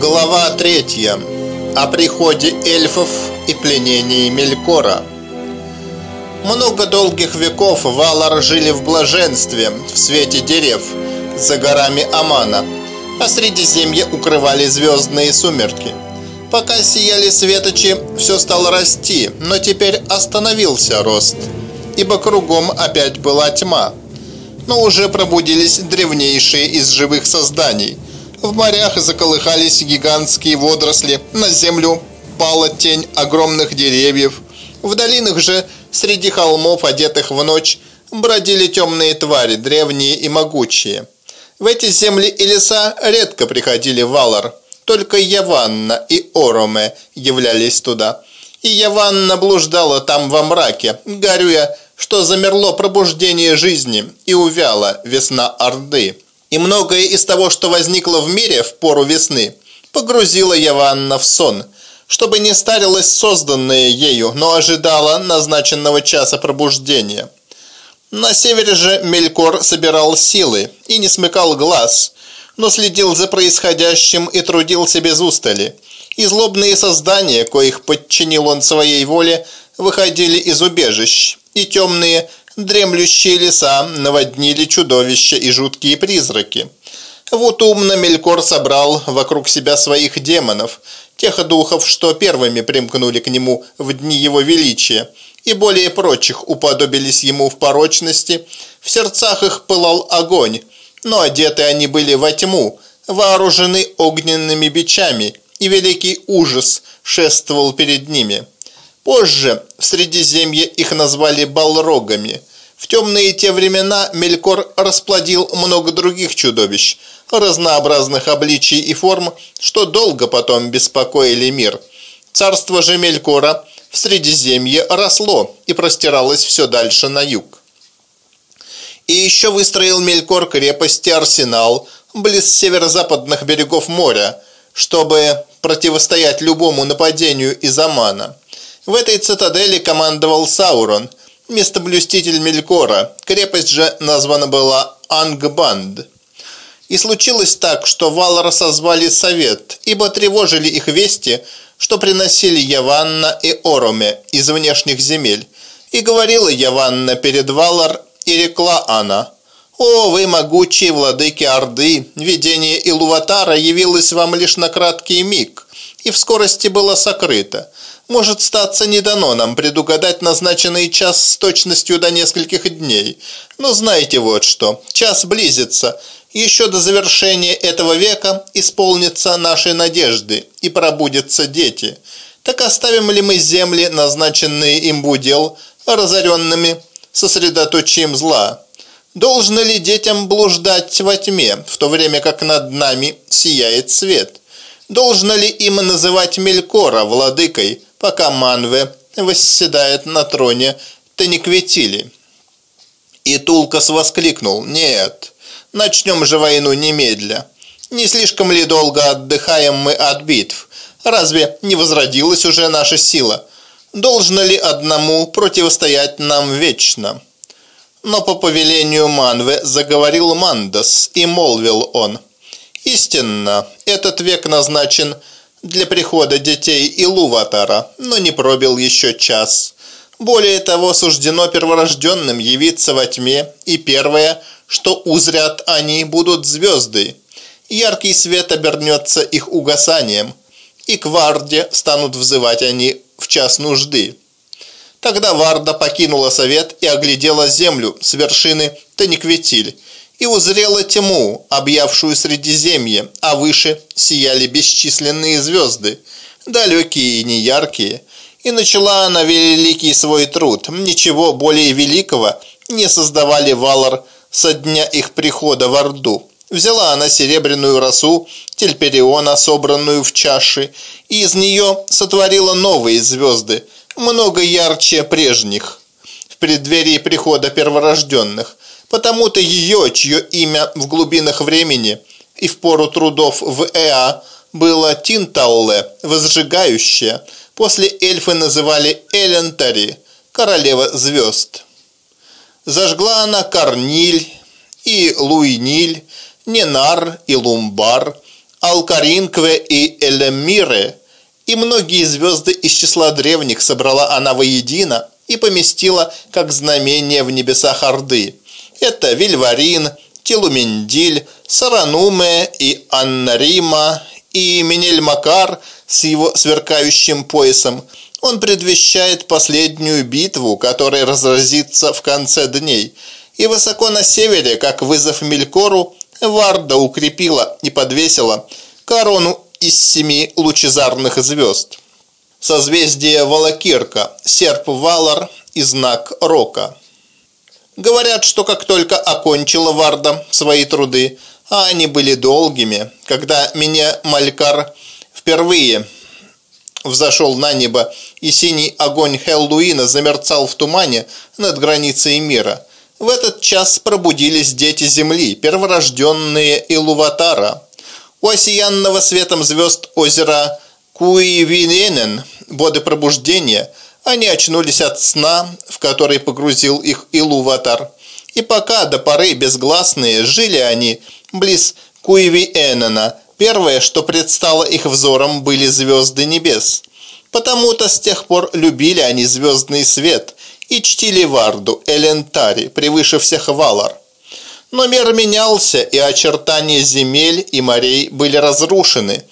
Глава третья. О приходе эльфов и пленении Мелькора. Много долгих веков Валар жили в блаженстве, в свете дерев, за горами Амана, а Средиземье укрывали звездные сумерки. Пока сияли светочи, все стало расти, но теперь остановился рост, ибо кругом опять была тьма. Но уже пробудились древнейшие из живых созданий – в морях заколыхались гигантские водоросли, на землю пала тень огромных деревьев. В долинах же, среди холмов, одетых в ночь, бродили темные твари, древние и могучие. В эти земли и леса редко приходили Валар, только Яванна и Ороме являлись туда. И Яванна блуждала там во мраке, горюя, что замерло пробуждение жизни и увяла весна Орды. И многое из того, что возникло в мире в пору весны, погрузила Яванна в сон, чтобы не старилась созданное ею, но ожидала назначенного часа пробуждения. На севере же Мелькор собирал силы и не смыкал глаз, но следил за происходящим и трудился без устали. И злобные создания, коих подчинил он своей воле, выходили из убежищ, и темные – Дремлющие леса наводнили чудовища и жуткие призраки. Вот умно Мелькор собрал вокруг себя своих демонов, тех духов, что первыми примкнули к нему в дни его величия, и более прочих уподобились ему в порочности, в сердцах их пылал огонь, но одеты они были во тьму, вооружены огненными бичами, и великий ужас шествовал перед ними. Позже в Средиземье их назвали балрогами. В темные те времена Мелькор расплодил много других чудовищ, разнообразных обличий и форм, что долго потом беспокоили мир. Царство же Мелькора в Средиземье росло и простиралось все дальше на юг. И еще выстроил Мелькор крепости Арсенал близ северо-западных берегов моря, чтобы противостоять любому нападению из Амана. В этой цитадели командовал Саурон, местоблюститель Мелькора. Крепость же названа была Ангбанд. И случилось так, что Валара созвали совет, ибо тревожили их вести, что приносили Яванна и Ороме из внешних земель. И говорила Яванна перед Валар, и рекла она, «О, вы могучие владыки Орды, видение Илуватара явилось вам лишь на краткий миг, и в скорости было сокрыто. Может статься не дано нам предугадать назначенный час с точностью до нескольких дней. Но знайте вот что, час близится. Еще до завершения этого века исполнятся наши надежды и пробудятся дети. Так оставим ли мы земли, назначенные им будел, разоренными, сосредоточием зла? Должно ли детям блуждать во тьме, в то время как над нами сияет свет? Должно ли им называть Мелькора владыкой, пока Манве восседает на троне Теникветили. И Тулкас воскликнул «Нет, начнем же войну немедля. Не слишком ли долго отдыхаем мы от битв? Разве не возродилась уже наша сила? Должно ли одному противостоять нам вечно?» Но по повелению Манве заговорил Мандас, и молвил он «Истинно, этот век назначен – для прихода детей Илуватара, но не пробил еще час. Более того, суждено перворожденным явиться во тьме, и первое, что узрят они, будут звезды. Яркий свет обернется их угасанием, и к Варде станут взывать они в час нужды. Тогда Варда покинула совет и оглядела землю с вершины Таникветиль, и узрела тьму, объявшую Средиземье, а выше сияли бесчисленные звезды, далекие и неяркие. И начала она великий свой труд. Ничего более великого не создавали Валар со дня их прихода в Орду. Взяла она серебряную росу, тельпериона, собранную в чаши, и из нее сотворила новые звезды, много ярче прежних, в преддверии прихода перворожденных – Потому-то ее, чье имя в глубинах времени и в пору трудов в Эа было Тинталле, возжигающая, после эльфы называли Элентари, королева звезд. Зажгла она Карниль и Луиниль, Ненар и Лумбар, Алкаринкве и Элемире, и многие звезды из числа древних собрала она воедино и поместила как знамение в небесах Орды. Это Вильварин, Телумендиль, Сарануме и Аннарима, и Менель-Макар с его сверкающим поясом. Он предвещает последнюю битву, которая разразится в конце дней. И высоко на севере, как вызов Мелькору, Варда укрепила и подвесила корону из семи лучезарных звезд. Созвездие Валакирка, серп Валар и знак Рока. Говорят, что как только окончила Варда свои труды, а они были долгими, когда меня Малькар впервые взошел на небо, и синий огонь Хеллуина замерцал в тумане над границей мира. В этот час пробудились дети Земли, перворожденные Илуватара. У осиянного светом звезд озера Куивиненен, воды пробуждения, они очнулись от сна, в который погрузил их Илуватар. И пока до поры безгласные жили они близ Куивиэнена, первое, что предстало их взором, были звезды небес. Потому-то с тех пор любили они звездный свет и чтили Варду, Элентари, превыше всех Валар. Но мир менялся, и очертания земель и морей были разрушены,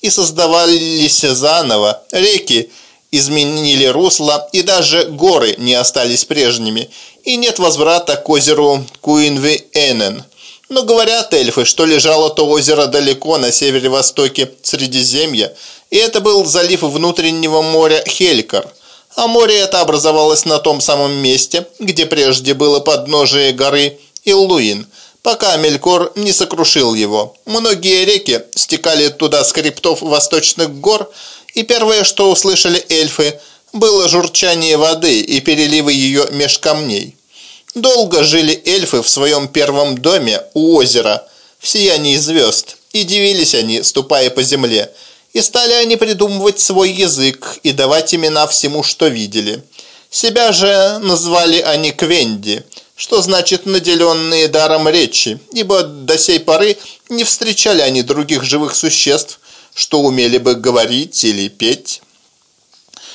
и создавались заново реки, изменили русло, и даже горы не остались прежними, и нет возврата к озеру Куинви-Энен. Но говорят эльфы, что лежало то озеро далеко на севере-востоке Средиземья, и это был залив внутреннего моря Хелькар. А море это образовалось на том самом месте, где прежде было подножие горы Иллуин, пока Мелькор не сокрушил его. Многие реки стекали туда с хребтов восточных гор, и первое, что услышали эльфы, было журчание воды и переливы ее меж камней. Долго жили эльфы в своем первом доме у озера, в сиянии звезд, и дивились они, ступая по земле, и стали они придумывать свой язык и давать имена всему, что видели. Себя же назвали они Квенди, что значит «наделенные даром речи», ибо до сей поры не встречали они других живых существ, что умели бы говорить или петь.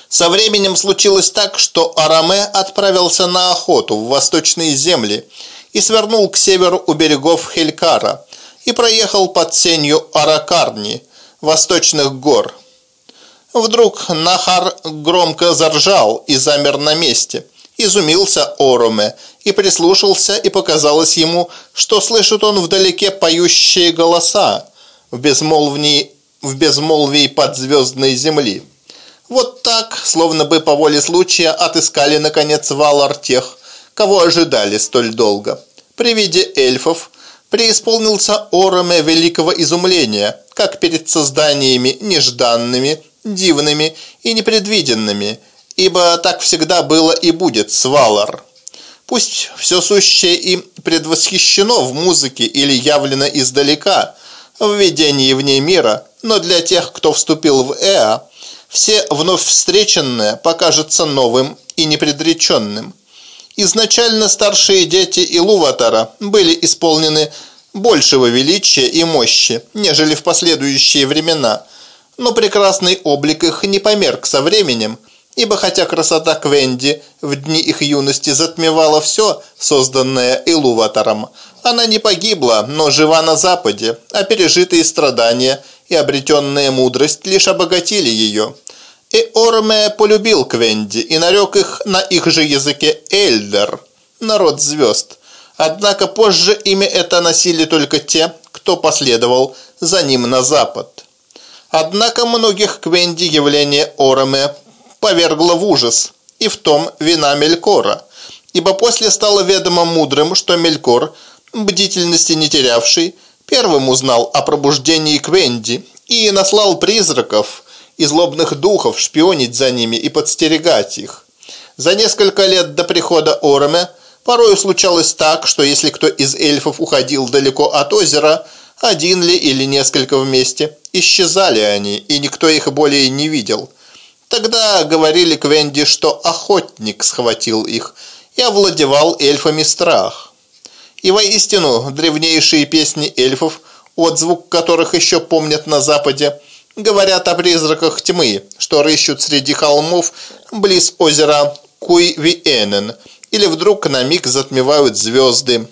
Со временем случилось так, что Араме отправился на охоту в восточные земли и свернул к северу у берегов Хелькара и проехал под сенью Аракарни, восточных гор. Вдруг Нахар громко заржал и замер на месте. Изумился Ороме и прислушался, и показалось ему, что слышит он вдалеке поющие голоса в безмолвии, в безмолвии подзвездной земли. Вот так, словно бы по воле случая, отыскали, наконец, Валар тех, кого ожидали столь долго. При виде эльфов преисполнился Ороме великого изумления, как перед созданиями нежданными, дивными и непредвиденными, ибо так всегда было и будет с Валар. Пусть все сущее им предвосхищено в музыке или явлено издалека, в видении вне мира, но для тех, кто вступил в Эа, все вновь встреченное покажется новым и непредреченным. Изначально старшие дети Илуватара были исполнены большего величия и мощи, нежели в последующие времена, но прекрасный облик их не померк со временем, ибо хотя красота Квенди в дни их юности затмевала все, созданное Илуватаром, она не погибла, но жива на Западе, а пережитые страдания – и обретенная мудрость лишь обогатили ее. И Орме полюбил Квенди и нарек их на их же языке Эльдер, народ звезд. Однако позже имя это носили только те, кто последовал за ним на запад. Однако многих Квенди явление Ороме повергло в ужас, и в том вина Мелькора, ибо после стало ведомо мудрым, что Мелькор, бдительности не терявший, первым узнал о пробуждении Квенди и наслал призраков и злобных духов шпионить за ними и подстерегать их. За несколько лет до прихода Ороме порою случалось так, что если кто из эльфов уходил далеко от озера, один ли или несколько вместе, исчезали они, и никто их более не видел. Тогда говорили Квенди, что охотник схватил их и овладевал эльфами страх. И воистину древнейшие песни эльфов отзвук которых еще помнят на Западе, говорят о призраках тьмы, что рыщут среди холмов близ озера Куйвиэнен, или вдруг на миг затмевают звезды.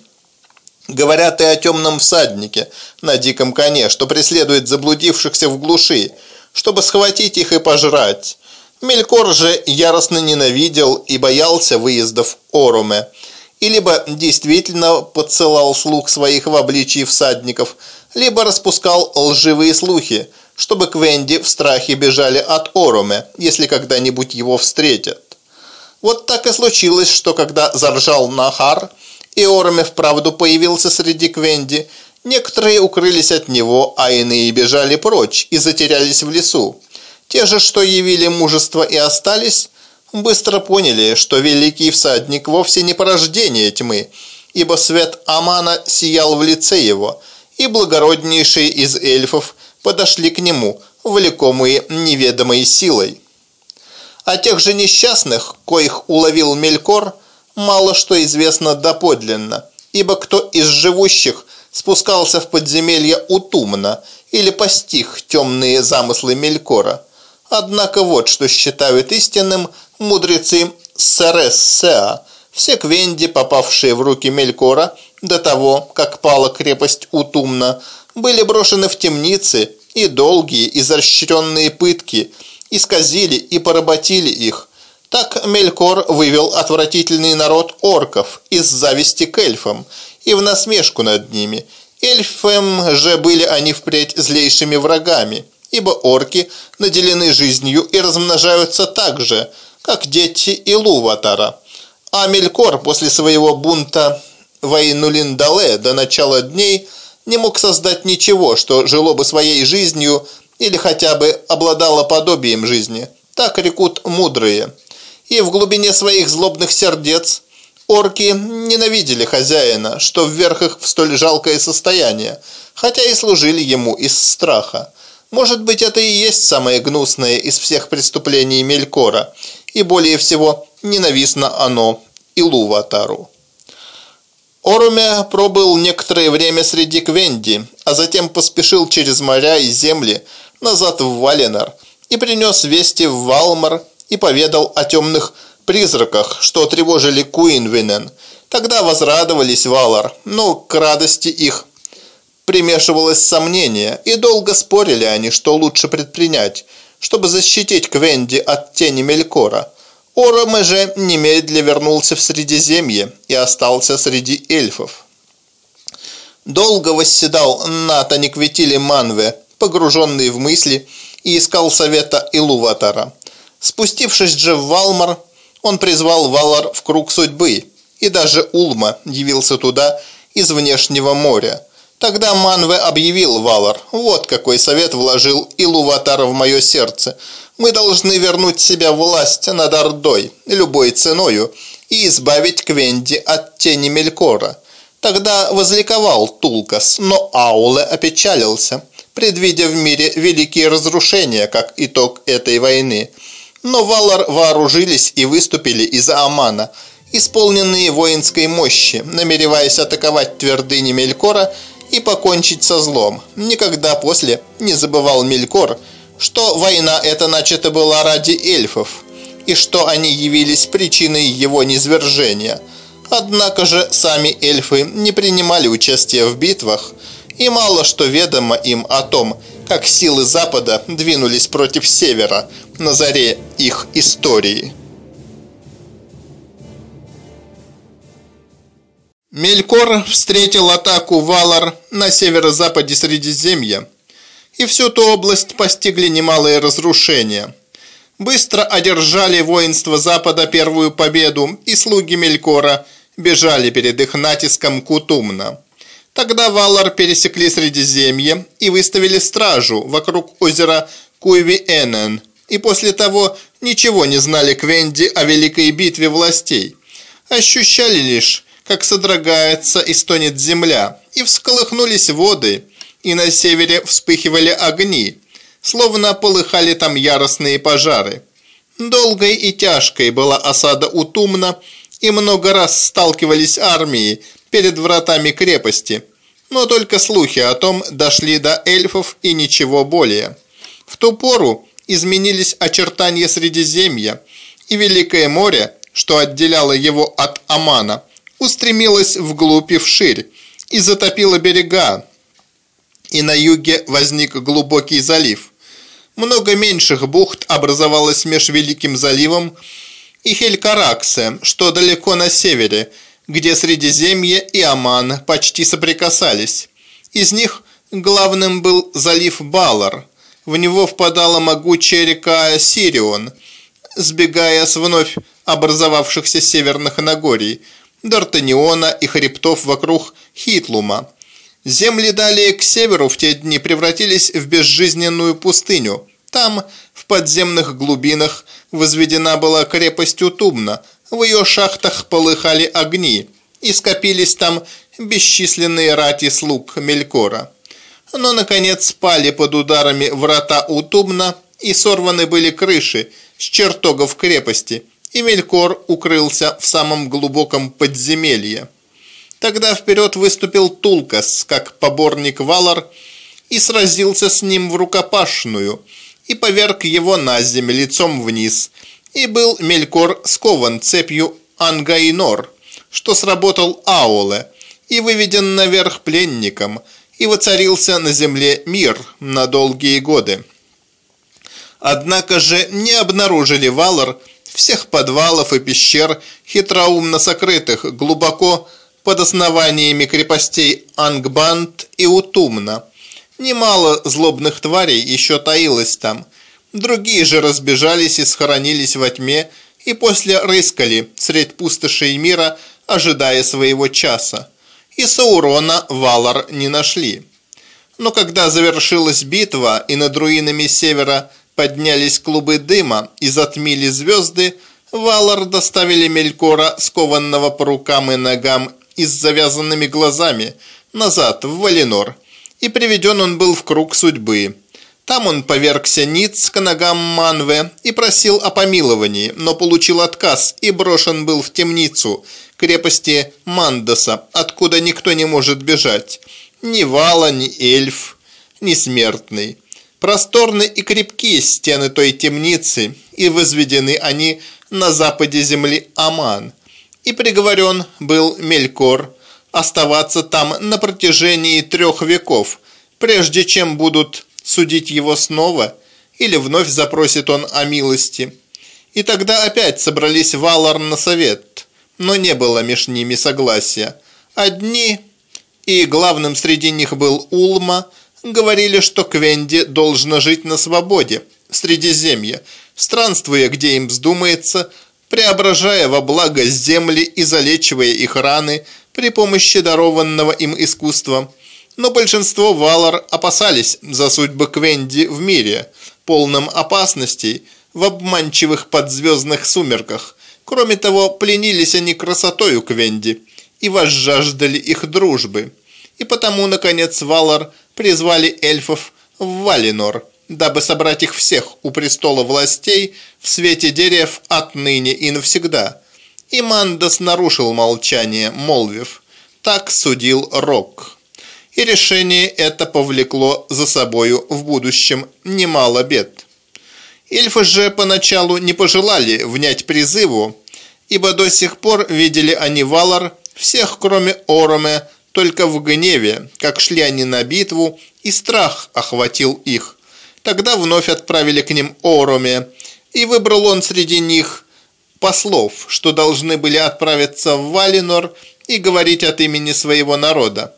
Говорят и о темном всаднике на диком коне, что преследует заблудившихся в глуши, чтобы схватить их и пожрать. Мелькор же яростно ненавидел и боялся выездов Оруме, и либо действительно подсылал слух своих в обличии всадников, либо распускал лживые слухи, чтобы Квенди в страхе бежали от Оруме, если когда-нибудь его встретят. Вот так и случилось, что когда заржал Нахар, и Оруме вправду появился среди Квенди, некоторые укрылись от него, а иные бежали прочь и затерялись в лесу. Те же, что явили мужество и остались, быстро поняли, что великий всадник вовсе не порождение тьмы, ибо свет Амана сиял в лице его, и благороднейшие из эльфов подошли к нему, влекомые неведомой силой. О тех же несчастных, коих уловил Мелькор, мало что известно доподлинно, ибо кто из живущих спускался в подземелье утумно или постиг темные замыслы Мелькора – Однако вот что считают истинным мудрецы Серессеа. Все квенди, попавшие в руки Мелькора до того, как пала крепость Утумна, были брошены в темницы, и долгие, изощренные пытки исказили и поработили их. Так Мелькор вывел отвратительный народ орков из зависти к эльфам и в насмешку над ними. Эльфам же были они впредь злейшими врагами – ибо орки наделены жизнью и размножаются так же, как дети Илуватара. А Мелькор после своего бунта Вайнулиндале до начала дней не мог создать ничего, что жило бы своей жизнью или хотя бы обладало подобием жизни. Так рекут мудрые. И в глубине своих злобных сердец орки ненавидели хозяина, что вверх их в столь жалкое состояние, хотя и служили ему из страха. Может быть, это и есть самое гнусное из всех преступлений Мелькора, и более всего ненавистно оно Илуватару. Оруме пробыл некоторое время среди Квенди, а затем поспешил через моря и земли назад в Валенар и принес вести в Валмар и поведал о темных призраках, что тревожили Куинвинен. Тогда возрадовались Валар, но к радости их примешивалось сомнение, и долго спорили они, что лучше предпринять, чтобы защитить Квенди от тени Мелькора. Ороме же немедля вернулся в Средиземье и остался среди эльфов. Долго восседал на Таникветиле Манве, погруженный в мысли, и искал совета Илуватара. Спустившись же в Валмар, он призвал Валар в круг судьбы, и даже Улма явился туда из внешнего моря – Тогда Манве объявил Валар, вот какой совет вложил Илуватар в мое сердце. Мы должны вернуть себя власть над Ордой, любой ценою, и избавить Квенди от тени Мелькора. Тогда возликовал Тулкас, но Ауле опечалился, предвидя в мире великие разрушения, как итог этой войны. Но Валар вооружились и выступили из Амана, исполненные воинской мощи, намереваясь атаковать твердыни Мелькора и покончить со злом. Никогда после не забывал Мелькор, что война эта начата была ради эльфов, и что они явились причиной его низвержения. Однако же сами эльфы не принимали участия в битвах, и мало что ведомо им о том, как силы Запада двинулись против Севера на заре их истории. Мелькор встретил атаку Валар на северо-западе Средиземья, и всю ту область постигли немалые разрушения. Быстро одержали воинство Запада первую победу, и слуги Мелькора бежали перед их натиском Кутумна. Тогда Валар пересекли Средиземье и выставили стражу вокруг озера Куйви-Энен, и после того ничего не знали Квенди о великой битве властей. Ощущали лишь, как содрогается и стонет земля, и всколыхнулись воды, и на севере вспыхивали огни, словно полыхали там яростные пожары. Долгой и тяжкой была осада Утумна, и много раз сталкивались армии перед вратами крепости. но только слухи о том дошли до эльфов и ничего более. В ту пору изменились очертания Средиземья, и Великое море, что отделяло его от Амана, устремилось вглубь и вширь, и затопило берега, и на юге возник глубокий залив. Много меньших бухт образовалось меж Великим заливом и Хелькараксе, что далеко на севере, где Средиземье и Оман почти соприкасались. Из них главным был залив Балар. В него впадала могучая река Сирион, сбегая с вновь образовавшихся северных Нагорий, Д'Артаниона и хребтов вокруг Хитлума. Земли далее к северу в те дни превратились в безжизненную пустыню. Там, в подземных глубинах, возведена была крепость Утубна, в ее шахтах полыхали огни, и скопились там бесчисленные рати слуг Мелькора. Но, наконец, спали под ударами врата Утубна, и сорваны были крыши с чертогов крепости, и Мелькор укрылся в самом глубоком подземелье. Тогда вперед выступил Тулкас, как поборник Валар, и сразился с ним в рукопашную, и поверг его на землю лицом вниз, и был Мелькор скован цепью Ангаинор, что сработал Ауле, и выведен наверх пленником, и воцарился на земле мир на долгие годы. Однако же не обнаружили Валар всех подвалов и пещер, хитроумно сокрытых глубоко под основаниями крепостей Ангбанд и Утумна. Немало злобных тварей еще таилось там. Другие же разбежались и схоронились во тьме, и после рыскали средь пустошей мира, ожидая своего часа. И Саурона Валар не нашли. Но когда завершилась битва, и над руинами севера поднялись клубы дыма и затмили звезды, Валар доставили Мелькора, скованного по рукам и ногам и с завязанными глазами назад в Валинор, и приведен он был в круг судьбы. Там он повергся ниц к ногам Манве и просил о помиловании, но получил отказ и брошен был в темницу крепости Мандоса, откуда никто не может бежать. Ни Вала, ни эльф, ни смертный. Просторны и крепкие стены той темницы, и возведены они на западе земли Аман и приговорен был Мелькор оставаться там на протяжении трех веков, прежде чем будут судить его снова, или вновь запросит он о милости. И тогда опять собрались Валар на совет, но не было меж ними согласия. Одни, и главным среди них был Улма, говорили, что Квенди должна жить на свободе, в Средиземье, странствуя, где им вздумается, преображая во благо земли и залечивая их раны при помощи дарованного им искусства. Но большинство валар опасались за судьбы Квенди в мире, полном опасностей, в обманчивых подзвездных сумерках. Кроме того, пленились они красотою Квенди и возжаждали их дружбы. И потому, наконец, Валар призвали эльфов в Валинор – дабы собрать их всех у престола властей в свете дерев отныне и навсегда. И Мандас нарушил молчание, молвив, так судил Рок. И решение это повлекло за собою в будущем немало бед. Эльфы же поначалу не пожелали внять призыву, ибо до сих пор видели они Валар, всех кроме Ороме, только в гневе, как шли они на битву, и страх охватил их. Тогда вновь отправили к ним Ороме, и выбрал он среди них послов, что должны были отправиться в Валинор и говорить от имени своего народа.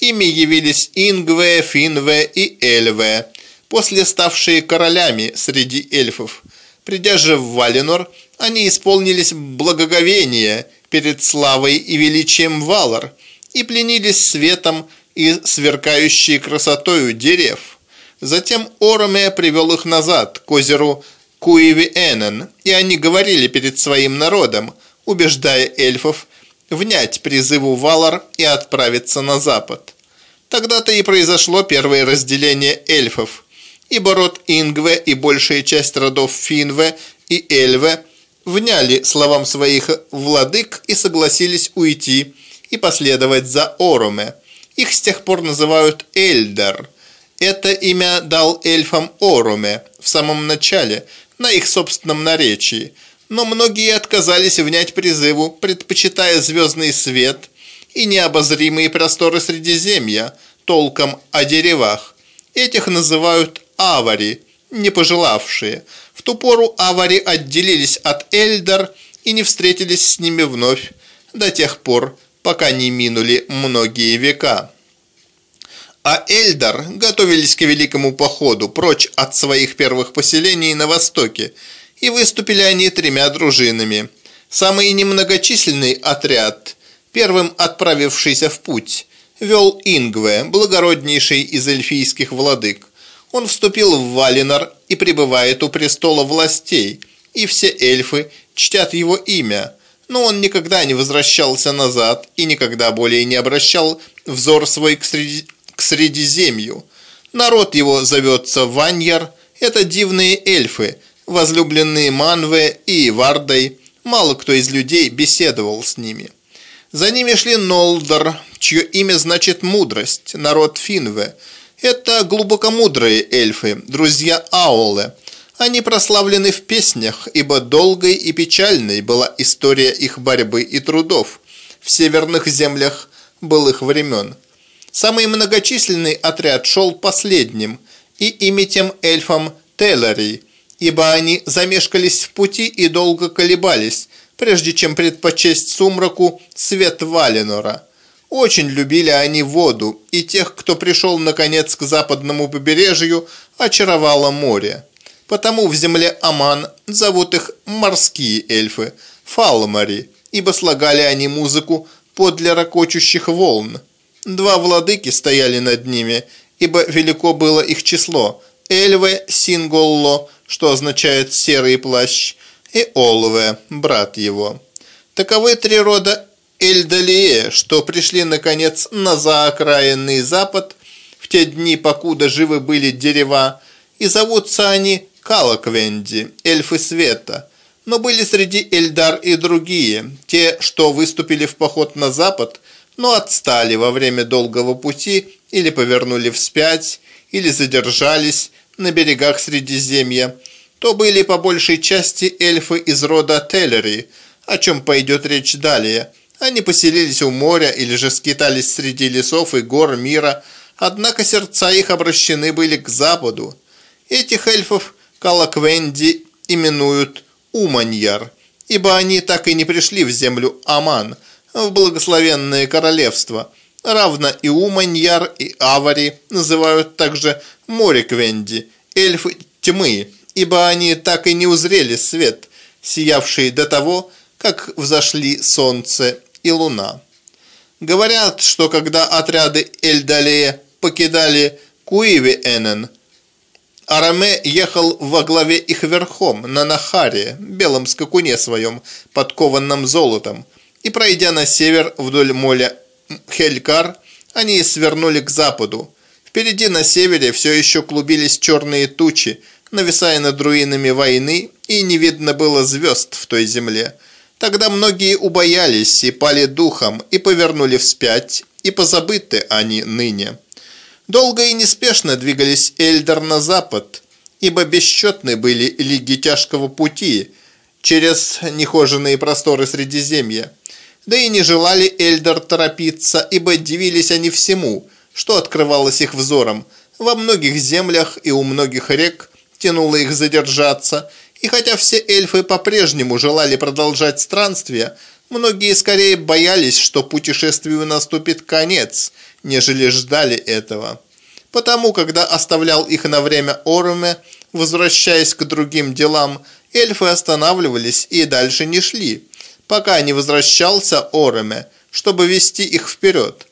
Ими явились Ингве, Финве и Эльве, после ставшие королями среди эльфов. Придя же в Валинор, они исполнились благоговения перед славой и величием Валар и пленились светом и сверкающей красотою дерев. Затем Ороме привел их назад, к озеру Куиви-Энен, и они говорили перед своим народом, убеждая эльфов внять призыву Валар и отправиться на запад. Тогда-то и произошло первое разделение эльфов, ибо род Ингве и большая часть родов Финве и Эльве вняли словам своих владык и согласились уйти и последовать за Ороме – Их с тех пор называют Эльдер. Это имя дал эльфам Оруме в самом начале, на их собственном наречии. Но многие отказались внять призыву, предпочитая звездный свет и необозримые просторы Средиземья, толком о деревах. Этих называют авари, не пожелавшие. В ту пору авари отделились от Эльдер и не встретились с ними вновь до тех пор, пока не минули многие века. А Эльдар готовились к великому походу прочь от своих первых поселений на востоке, и выступили они тремя дружинами. Самый немногочисленный отряд, первым отправившийся в путь, вел Ингве, благороднейший из эльфийских владык. Он вступил в Валинар и пребывает у престола властей, и все эльфы чтят его имя, но он никогда не возвращался назад и никогда более не обращал взор свой к, среди... к Средиземью. Народ его зовется Ваньяр, это дивные эльфы, возлюбленные Манве и Вардой, мало кто из людей беседовал с ними. За ними шли Нолдор, чье имя значит «мудрость», народ Финве. Это глубокомудрые эльфы, друзья Ауле. Они прославлены в песнях, ибо долгой и печальной была история их борьбы и трудов в северных землях былых времен. Самый многочисленный отряд шел последним, и ими тем эльфам Теллери, ибо они замешкались в пути и долго колебались, прежде чем предпочесть сумраку свет Валенора. Очень любили они воду, и тех, кто пришел наконец к западному побережью, очаровало море. Потому в земле Аман зовут их морские эльфы, фалмари, ибо слагали они музыку подле ракочущих волн. Два владыки стояли над ними, ибо велико было их число. Эльве Синголло, что означает «серый плащ», и Олве, брат его. Таковы три рода Эльдалие, что пришли, наконец, на заокраинный запад в те дни, покуда живы были дерева, и зовутся они Калаквенди, эльфы света. Но были среди Эльдар и другие, те, что выступили в поход на запад, но отстали во время долгого пути или повернули вспять, или задержались на берегах Средиземья, то были по большей части эльфы из рода Теллери, о чем пойдет речь далее. Они поселились у моря или же скитались среди лесов и гор мира, однако сердца их обращены были к западу. Этих эльфов Калаквенди именуют Уманьяр, ибо они так и не пришли в землю Аман, в благословенное королевство. Равно и Уманьяр, и Авари называют также Мориквенди, эльфы тьмы, ибо они так и не узрели свет, сиявший до того, как взошли солнце и луна. Говорят, что когда отряды Эльдалея покидали Куиви-Энен, Араме ехал во главе их верхом на Нахаре, белом скакуне своем, подкованном золотом, и, пройдя на север вдоль моля Хелькар, они свернули к западу. Впереди на севере все еще клубились черные тучи, нависая над руинами войны, и не видно было звезд в той земле. Тогда многие убоялись и пали духом, и повернули вспять, и позабыты они ныне. Долго и неспешно двигались Эльдер на запад, ибо бесчетны были лиги тяжкого пути через нехоженные просторы Средиземья. Да и не желали Эльдер торопиться, ибо дивились они всему, что открывалось их взором. Во многих землях и у многих рек тянуло их задержаться, и хотя все эльфы по-прежнему желали продолжать странствие, многие скорее боялись, что путешествию наступит конец, нежели ждали этого. Потому, когда оставлял их на время Оруме, возвращаясь к другим делам, эльфы останавливались и дальше не шли, пока не возвращался Оруме, чтобы вести их вперед.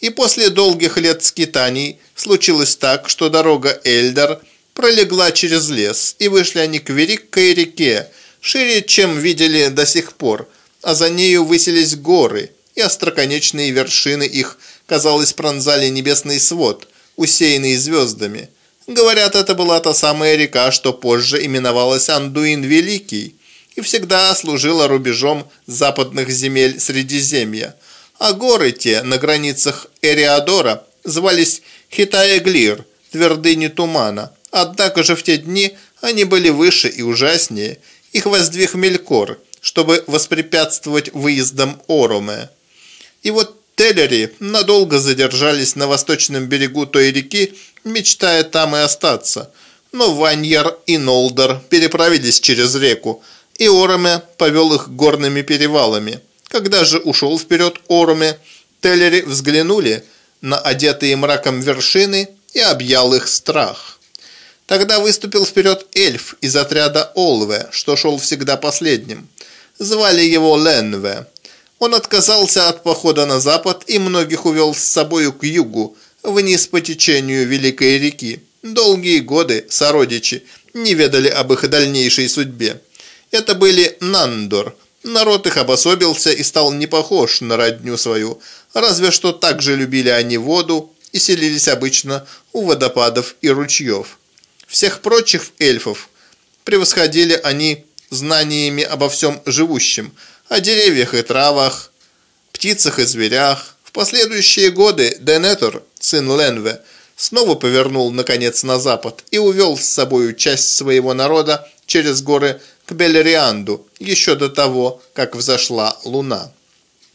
И после долгих лет скитаний случилось так, что дорога Эльдар – пролегла через лес, и вышли они к великой реке, шире, чем видели до сих пор, а за нею высились горы, и остроконечные вершины их, казалось, пронзали небесный свод, усеянный звездами. Говорят, это была та самая река, что позже именовалась Андуин Великий, и всегда служила рубежом западных земель Средиземья. а горы те на границах Эриадора звались Хитаеглир, твердыни тумана. Однако же в те дни они были выше и ужаснее. Их воздвиг Мелькор, чтобы воспрепятствовать выездам Оруме. И вот Теллери надолго задержались на восточном берегу той реки, мечтая там и остаться. Но Ваньяр и Нолдер переправились через реку, и Ороме повел их горными перевалами. Когда же ушел вперед Ороме, Теллери взглянули на одетые мраком вершины и объял их страх. Тогда выступил вперед эльф из отряда Олве, что шел всегда последним. Звали его Ленве. Он отказался от похода на запад и многих увел с собою к югу, вниз по течению Великой реки. Долгие годы сородичи не ведали об их дальнейшей судьбе. Это были Нандор. Народ их обособился и стал не похож на родню свою, разве что так же любили они воду и селились обычно у водопадов и ручьев. Всех прочих эльфов превосходили они знаниями обо всем живущем, о деревьях и травах, птицах и зверях. В последующие годы Денетор, сын Ленве, снова повернул наконец на запад и увел с собою часть своего народа через горы к Белерианду, еще до того, как взошла луна.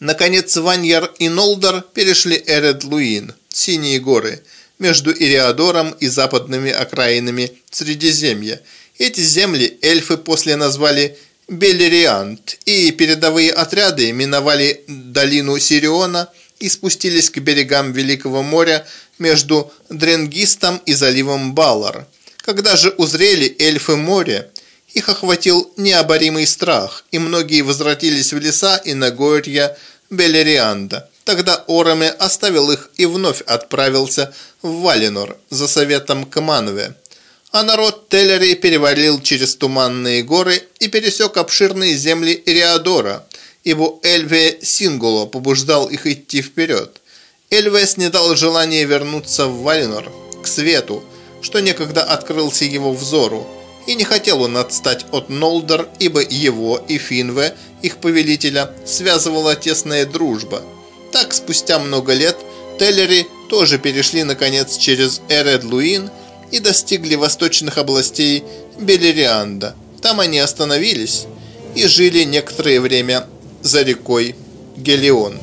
Наконец Ваньяр и Нолдор перешли Эред-Луин, Синие горы, между Ириадором и западными окраинами Средиземья. Эти земли эльфы после назвали Белериант, и передовые отряды миновали долину Сириона и спустились к берегам Великого моря между Дренгистом и заливом Балар. Когда же узрели эльфы море, их охватил необоримый страх, и многие возвратились в леса и на горья Белерианда. Тогда Ороме оставил их и вновь отправился в Валинор за советом к Манве а народ Теллери перевалил через туманные горы и пересек обширные земли Ириадора, ибо Эльве Сингуло побуждал их идти вперед. Эльвес не дал желания вернуться в Валинор, к свету, что некогда открылся его взору, и не хотел он отстать от Нолдер, ибо его и Финве, их повелителя, связывала тесная дружба. Так, спустя много лет, Теллери тоже перешли наконец через Эред-Луин – и достигли восточных областей Белерианда. Там они остановились и жили некоторое время за рекой Гелион.